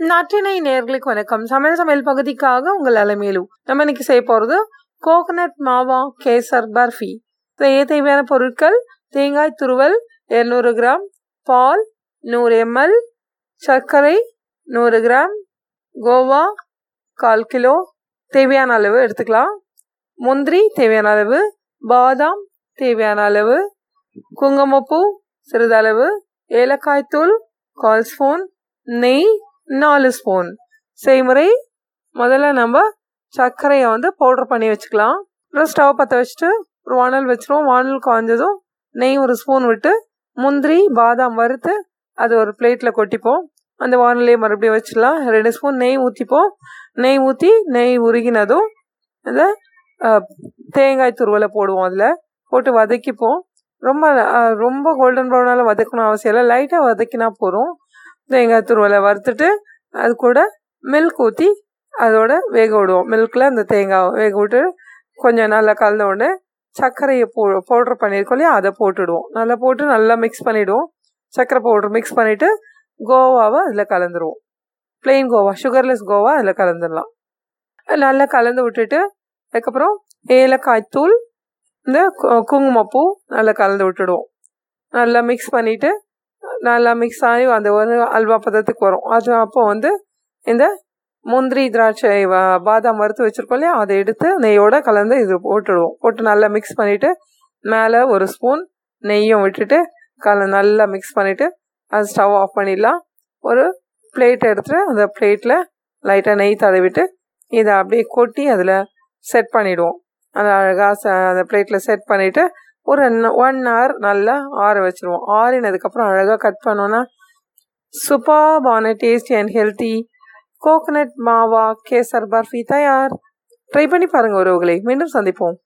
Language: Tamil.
நற்றினை நேர்களுக்கு வணக்கம். சமையல் சமையல் பகுதிக்காக உங்கள் அலைமையிலும் நம்ம இன்னைக்கு செய்ய போகிறது கோகனட் மாவா கேசர் பர்ஃபி. செய்ய தேவையான பொருட்கள் தேங்காய் துருவல் இருநூறு கிராம் பால் நூறு எம்எல் சர்க்கரை நூறு கிராம் கோவா கால் கிலோ. தேவையான அளவு எடுத்துக்கலாம். முந்திரி தேவையான அளவு பாதாம் தேவையான அளவு குங்குமப்பூ சிறிதளவு ஏலக்காய் தூள் கால் ஸ்பூன் நெய் நாலு ஸ்பூன். செய்முறை முதல்ல நம்ம சர்க்கரையை வந்து பவுடர் பண்ணி வச்சுக்கலாம். அப்புறம் ஸ்டவ் பற்ற வச்சுட்டு ஒரு வானல் வச்சுருவோம். வானல் காய்ஞ்சதும் நெய் ஒரு ஸ்பூன் விட்டு முந்திரி பாதாம் வறுத்து அது ஒரு பிளேட்டில் கொட்டிப்போம். அந்த வானலே மறுபடியும் வச்சிடலாம். ரெண்டு ஸ்பூன் நெய் ஊற்றிப்போம் நெய் ஊற்றி நெய் உருகினதும் அந்த தேங்காய் துருவலை போடுவோம் அதில். போட்டு வதக்கிப்போம். ரொம்ப ரொம்ப கோல்டன் ப்ரௌனால் வதக்கணும் அவசியம் இல்லை. லைட்டாக வதக்கினா போதும். தேங்காய் துருவலை வறுத்துட்டு அது கூட மில்க் ஊற்றி அதோட வேக விடுவோம். மில்கில் அந்த தேங்காவை வேக விட்டு கொஞ்சம் நல்லா கலந்த உடனே சர்க்கரையை போ பவுட்ரு பண்ணியிருக்கோம் இல்லையா அதை போட்டுடுவோம். நல்லா போட்டு நல்லா மிக்ஸ் பண்ணிவிடுவோம் சர்க்கரை பவுட்ரு மிக்ஸ் பண்ணிவிட்டு கோவாவை அதில் கலந்துருவோம். பிளெயின் கோவா சுகர்லெஸ் கோவா அதில் கலந்துடலாம். நல்லா கலந்து விட்டுட்டு அதுக்கப்புறம் ஏலக்காய் தூள் இந்த குங்குமப்பூ நல்லா கலந்து விட்டுடுவோம். நல்லா மிக்ஸ் பண்ணிவிட்டு நல்லா மிக்ஸ் ஆகி அந்த ஒரு அல்வா பதத்துக்கு வரும். அது அப்போ வந்து இந்த முந்திரி திராட்சை பாதாம் வறுத்து வச்சுருக்கோம் இல்லையா? அதை எடுத்து நெய்யோட கலந்து இது போட்டுடுவோம். போட்டு நல்லா மிக்ஸ் பண்ணிவிட்டு மேலே ஒரு ஸ்பூன் நெய்யும் விட்டுட்டு கல நல்லா மிக்ஸ் பண்ணிவிட்டு அது ஸ்டவ் ஆஃப் பண்ணிடலாம். ஒரு பிளேட் எடுத்துகிட்டு அந்த பிளேட்டில் லைட்டாக நெய் தடவிட்டு இதை அப்படியே கொட்டி அதில் செட் பண்ணிவிடுவோம் அந்த அழகாக அந்த பிளேட்டில் செட் பண்ணிவிட்டு ஒரு ஒன் ஹவர் நல்லா ஆற வச்சுருவோம். ஆறினதுக்கப்புறம் அழகாக கட் பண்ணோன்னா சூப்பர்பான டேஸ்டி அண்ட் ஹெல்த்தி கோகனட் மாவா கேசர் பர்ஃபி தயார். ட்ரை பண்ணி பாருங்கள் உறவுகளை. மீண்டும் சந்திப்போம்.